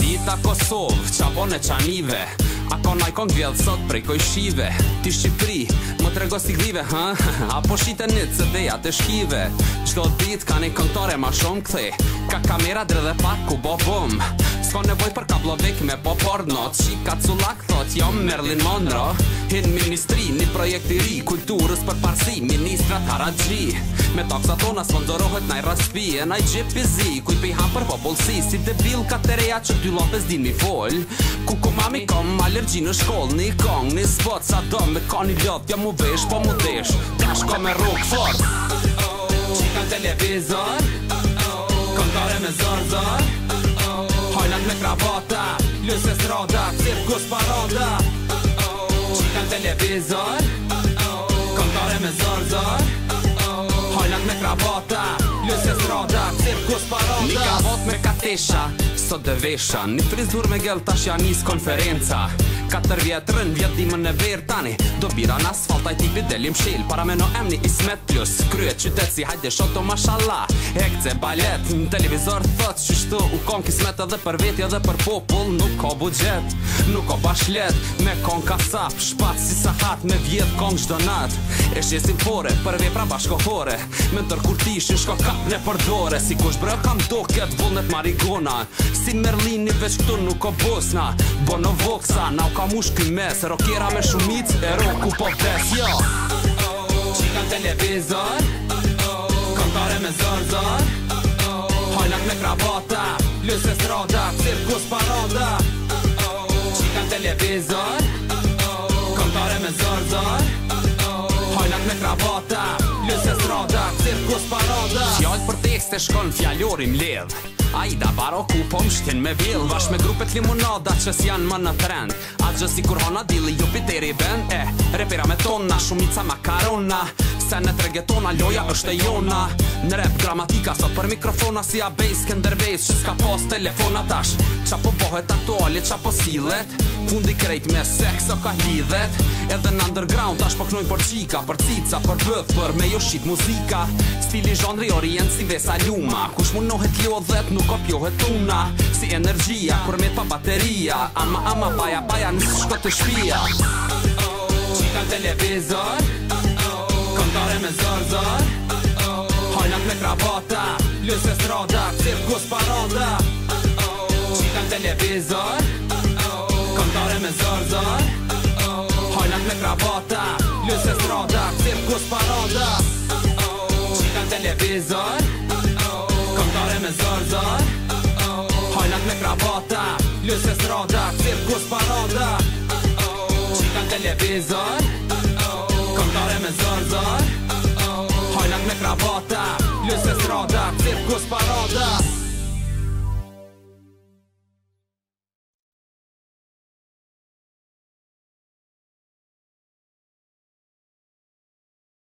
Dita Kosovë, qa në qanive Ako na i kon sot prej koj shive Ti Shqipri, më trego si glive, ha? Apo shite një të cëdeja të shkive Qdo dit ka një kontore ma shumë këthe Ka kamera drë dhe pak ku bo bom s'ka nevoj për kablovik me po porno Qika culak thot jom Merlin Monroe Hin ministri, një projekt i ri Kulturës për parsi, ministra Taraji Me taksa tona sfondorohet naj raspi E naj gjep i zi, kujt pi ham për popullsi Si debil ka të reja që dy lopes din mi fol Ku ku mami kom allergji në shkoll Një kong, një spot, sa do me ka një lot Ja mu vesh, po mu desh Tash ko me rrug fort Qika televizor Kontore me zor zor bota Lësë e strada, pësë e gusë parada televizor oh, tare me zorzor Hajnën me krabata Lësë e strada, pësë e parada Një ka vot me katesha Sot dhe vesha Një frizur me gëll tash ja njës konferenca Katër vjetërën, rënd vjetë dimën në verë tani Do bira në asfalt tipi delim shil Para me no emni ismet plus Kryet qytetësi, hajde shoto mashallah Hekë balet në televizor thot që ashtu U kon kismet edhe për veti edhe për popull Nuk ka budget, nuk ka bashlet Me kon ka sap, shpat si sa hat Me vjet kon gjdo nat E shjesin fore, për vej pra bashko Me në tërkur tishin shko kap në përdore Si kush brë kam do këtë bullnet marigona Si Merlini veç këtu nuk ka bosna Bono voksa, nau ka mush këj mes Rokera me shumic e roku po pres Jo! Oh, oh, oh. Qikam televizor? Oh, oh, oh. Kontare me zor zor? Oh, oh, oh në se strada cirkus, kusë parada Qik kanë televizor Këmëtare me zorzor Hojnat me krabata Në se strada cirkus, parada Qjallë për tekst e shkonë fjallorim ledh Ajda baro ku po më me vill Vash me grupet limonada që s'jan më në trend A gjësi kur hona dili ju piteri bend Eh, repera me tona, shumica makarona Se në tregetona loja është e jona Në rap gramatika sot për mikrofona Si a base këndër që s'ka pas telefona tash Qa po pohet aktuali qa po silet Fundi krejt me seks o ka hidhet Edhe në underground tash po knojnë për qika Për cica, për bëth, për me jo shit muzika Stili zhondri orient si vesa luma Kush mund nohet lio jo dhet nuk opjohet tuna Si energia kur me pa bateria Ama ama baja baja nuk shko të shpia në televizor Shqiptare me zër zër Hajnat me krabata Lusë e strada Kësë e kusë parada Qitën televizor Këmëtare me zër zër Hajnat me krabata Lusë e strada Kësë e kusë parada Qitën televizor Këmëtare me zër zër Hajnat me krabata Lusë e strada Kësë e kusë parada Qitën televizor Këmëtare me zër zër zar zar